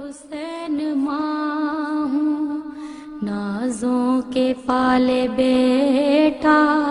حسین ماں ہوں۔ نازوں کے پالے بیٹا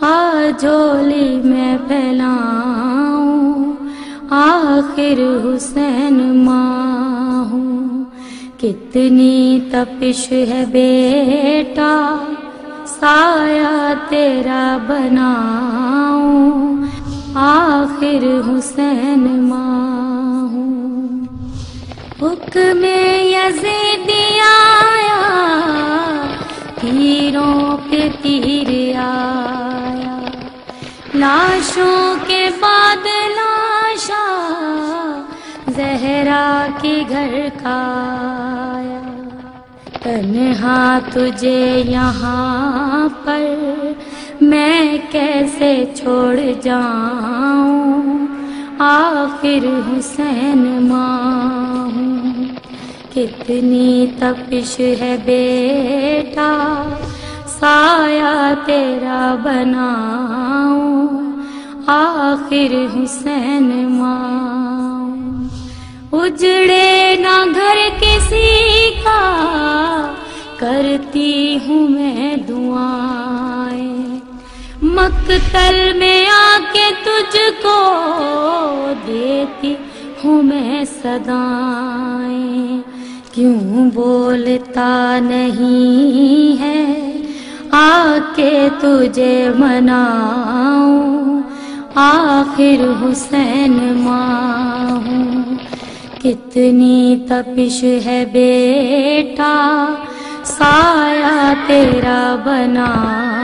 آجولی میں پھیلاؤں۔ آخر حسین ماں ہوں۔ کتنی تپش ہے بیٹا، سایہ تیرا بناؤں۔ آخر حسین ماں حکم یزیدی آیا، تیروں پہ تیر آیا۔ لاشوں کے بعد لاشا زہرا کے گھر کا آیا تنہا تجھے یہاں پر میں کیسے چھوڑ جاؤں؟ آخر حسین ماں ہوں۔ کتنی تپش ہے بیٹا، سایہ تیرا بناؤں۔ آخر حسین ماں اجڑے نہ گھر کسی کا، کرتی ہوں میں دعائیں مقتل میں آ کے تجھ کو دیتی ہوں میں صدائیں۔ کیوں بولتا نہیں ہے؟ آ کے تجھے مناؤں۔ آخر حسین ماں ہوں کتنی تپش ہے بیٹا، سایہ تیرا بناؤں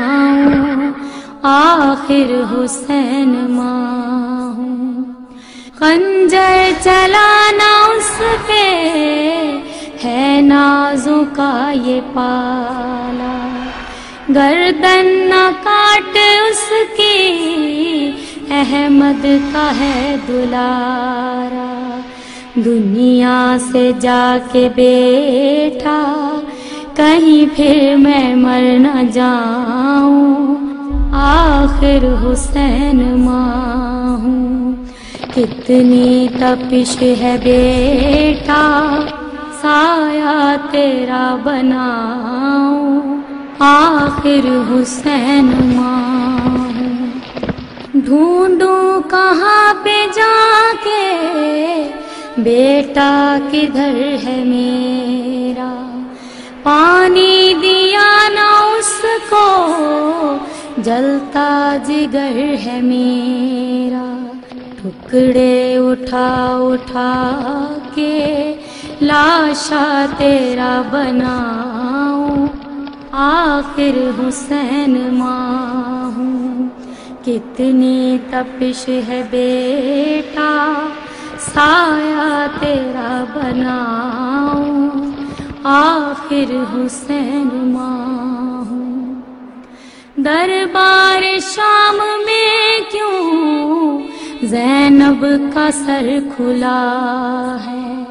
آخر حسین ماں ہوں۔ خنجر چلانا اس پہ ہے نازوں کا یہ پالا۔ گردن نہ کاٹ اس کی، احمد کا ہے دلارا۔ دنیا سے جا کے بیٹھا، کہیں پھر میں مر نہ جاؤں۔ آخر حسین ماں ہوں۔ کتنی تپش ہے بیٹا، سایہ تیرا بناؤں۔ آخر حسین ماں ہوں۔ ڈھونڈوں کہاں پہ جا کے بیٹا، کدھر ہے میرا؟ پانی دیا نہ اس کو۔ جلتا جگر ہے میرا ٹکڑے اٹھا اٹھا کے لاشا تیرا بناؤں آخر حسین ماں ہوں کتنی تپش ہے بیٹا سایہ تیرا بناؤں آخر حسین ماں دربار شام میں کیوں زینب کا سر کھلا ہے؟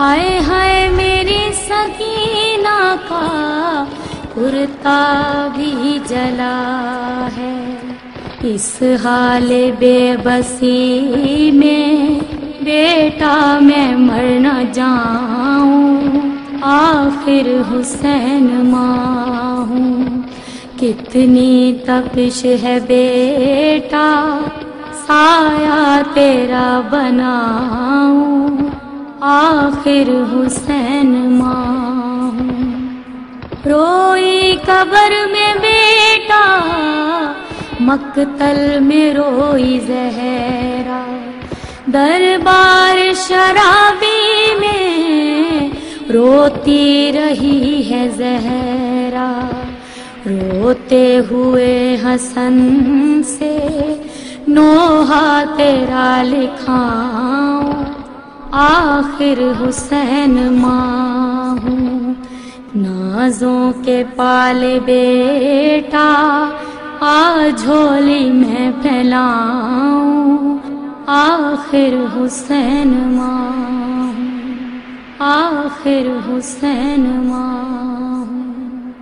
ہائے ہائے میری سکینہ کا کرتا بھی جلا ہے۔ اس حال بے بسی میں بیٹا میں مر نہ جاؤں، آخر حسین ماں ہوں۔ کتنی تپش ہے بیٹا، سایہ تیرا بناؤں، آخر حسین ماں روئی قبر میں بیٹا، مقتل میں روئی زہرا۔ دربار شرابی میں روتی رہی ہے زہرا۔ روتے ہوئے حسن سے، نوحہ تیرا لکھاؤں، آخر حسین ماں ہوں نازوں کے پالے بیٹا، آ جھولی میں پھیلاؤں۔ آخر حسین ماں ہوں آخر حسین ماں